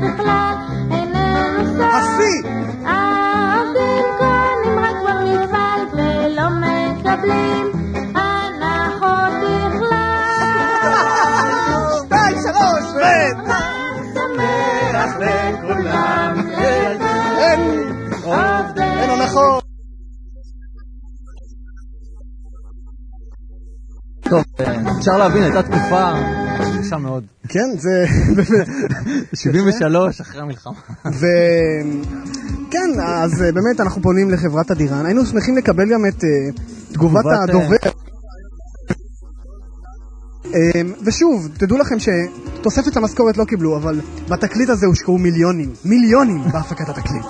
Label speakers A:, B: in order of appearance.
A: בכלל איננו סוד.
B: השיא!
A: העובדים קונים רק במפעל ולא מקבלים הנחות בכלל.
B: שתיים, שלוש, ו...
A: שמח לכולם,
C: טוב, אפשר להבין, הייתה תקופה קשה מאוד.
B: כן, זה...
C: 73 אחרי המלחמה.
B: כן, אז אה, באמת אנחנו פונים לחברת הדירן. היינו שמחים לקבל גם את אה,
C: תגובת אה,
B: הדובר. אה, ושוב, תדעו לכם שתוספת למשכורת לא קיבלו, אבל בתקליט הזה הושקעו מיליונים, מיליונים בהפקת התקליט.